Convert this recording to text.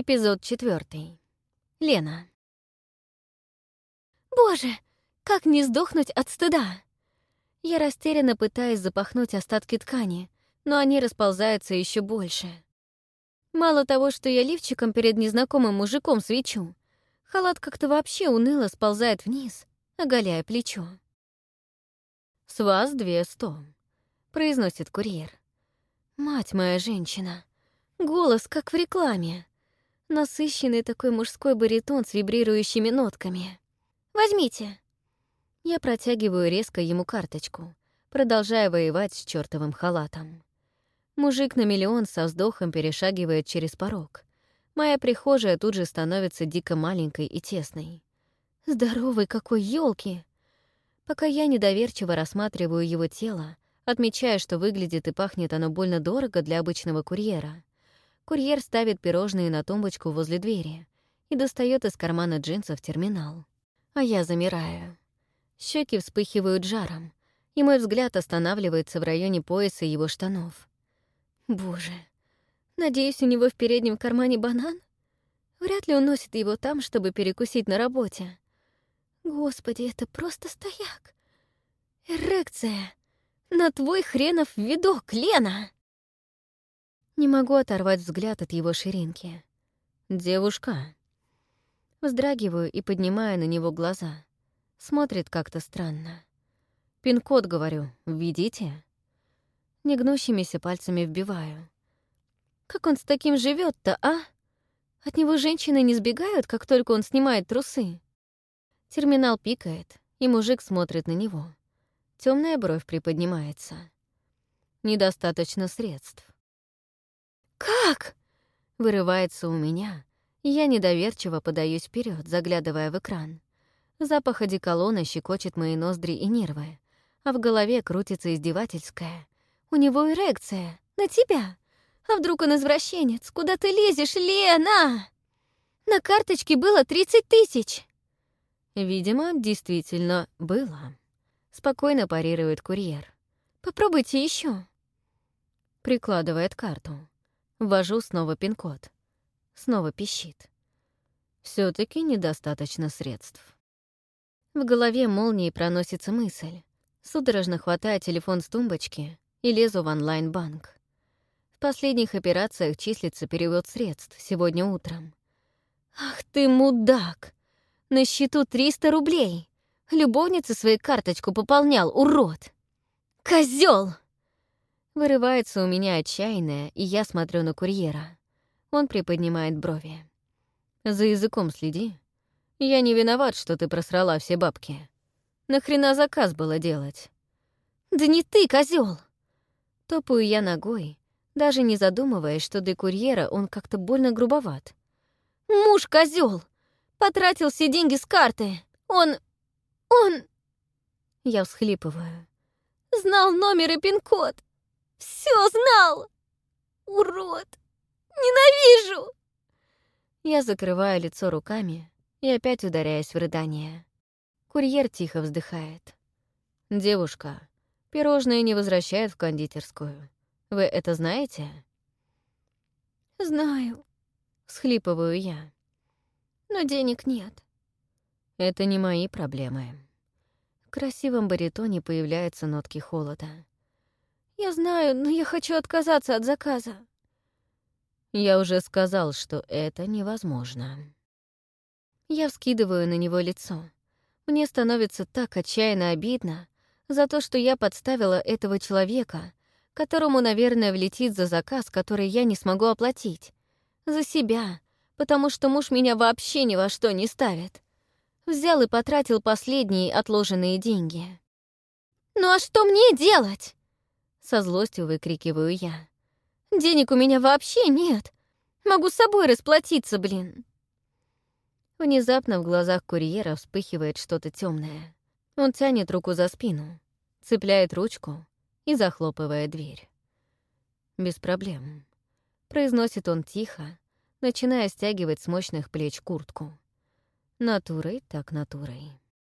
Эпизод четвертый. Лена. Боже, как не сдохнуть от стыда! Я растерянно пытаюсь запахнуть остатки ткани, но они расползаются еще больше. Мало того, что я лифчиком перед незнакомым мужиком свечу, халат как-то вообще уныло сползает вниз, оголяя плечо. «С вас две сто», — произносит курьер. «Мать моя женщина! Голос, как в рекламе!» Насыщенный такой мужской баритон с вибрирующими нотками. «Возьмите!» Я протягиваю резко ему карточку, продолжая воевать с чертовым халатом. Мужик на миллион со вздохом перешагивает через порог. Моя прихожая тут же становится дико маленькой и тесной. Здоровый какой елки! Пока я недоверчиво рассматриваю его тело, отмечая, что выглядит и пахнет оно больно дорого для обычного курьера, Курьер ставит пирожные на тумбочку возле двери и достает из кармана джинсов терминал. А я замираю. Щеки вспыхивают жаром, и мой взгляд останавливается в районе пояса его штанов. Боже, надеюсь, у него в переднем кармане банан? Вряд ли он носит его там, чтобы перекусить на работе. Господи, это просто стояк. Эрекция. На твой хренов видок, Лена! Не могу оторвать взгляд от его ширинки. «Девушка». Вздрагиваю и поднимаю на него глаза. Смотрит как-то странно. «Пин-код, говорю, введите». Негнущимися пальцами вбиваю. «Как он с таким живет то а? От него женщины не сбегают, как только он снимает трусы?» Терминал пикает, и мужик смотрит на него. Темная бровь приподнимается. Недостаточно средств. «Как?» — вырывается у меня, я недоверчиво подаюсь вперед, заглядывая в экран. Запах одеколона щекочет мои ноздри и нервы, а в голове крутится издевательская. «У него эрекция! На тебя! А вдруг он извращенец? Куда ты лезешь, Лена?» «На карточке было 30 тысяч!» «Видимо, действительно было», — спокойно парирует курьер. «Попробуйте еще. Прикладывает карту. Ввожу снова пин-код. Снова пищит. все таки недостаточно средств. В голове молнией проносится мысль. Судорожно хватаю телефон с тумбочки и лезу в онлайн-банк. В последних операциях числится перевод средств сегодня утром. «Ах ты, мудак! На счету 300 рублей! Любовница свою карточку пополнял, урод! Козёл!» Вырывается у меня отчаянное, и я смотрю на курьера. Он приподнимает брови. «За языком следи. Я не виноват, что ты просрала все бабки. Нахрена заказ было делать?» «Да не ты, козел! Топаю я ногой, даже не задумываясь, что для курьера он как-то больно грубоват. «Муж козел! Потратил все деньги с карты! Он... он...» Я всхлипываю. «Знал номер и пин-код! Все знал! Урод! Ненавижу!» Я закрываю лицо руками и опять ударяюсь в рыдание. Курьер тихо вздыхает. «Девушка, пирожные не возвращают в кондитерскую. Вы это знаете?» «Знаю», — схлипываю я. «Но денег нет». «Это не мои проблемы». В красивом баритоне появляются нотки холода. «Я знаю, но я хочу отказаться от заказа». «Я уже сказал, что это невозможно». Я вскидываю на него лицо. Мне становится так отчаянно обидно за то, что я подставила этого человека, которому, наверное, влетит за заказ, который я не смогу оплатить. За себя, потому что муж меня вообще ни во что не ставит. Взял и потратил последние отложенные деньги. «Ну а что мне делать?» Со злостью выкрикиваю я. «Денег у меня вообще нет. Могу с собой расплатиться, блин». Внезапно в глазах курьера вспыхивает что-то темное. Он тянет руку за спину, цепляет ручку и захлопывает дверь. «Без проблем», — произносит он тихо, начиная стягивать с мощных плеч куртку. Натурой так натурой.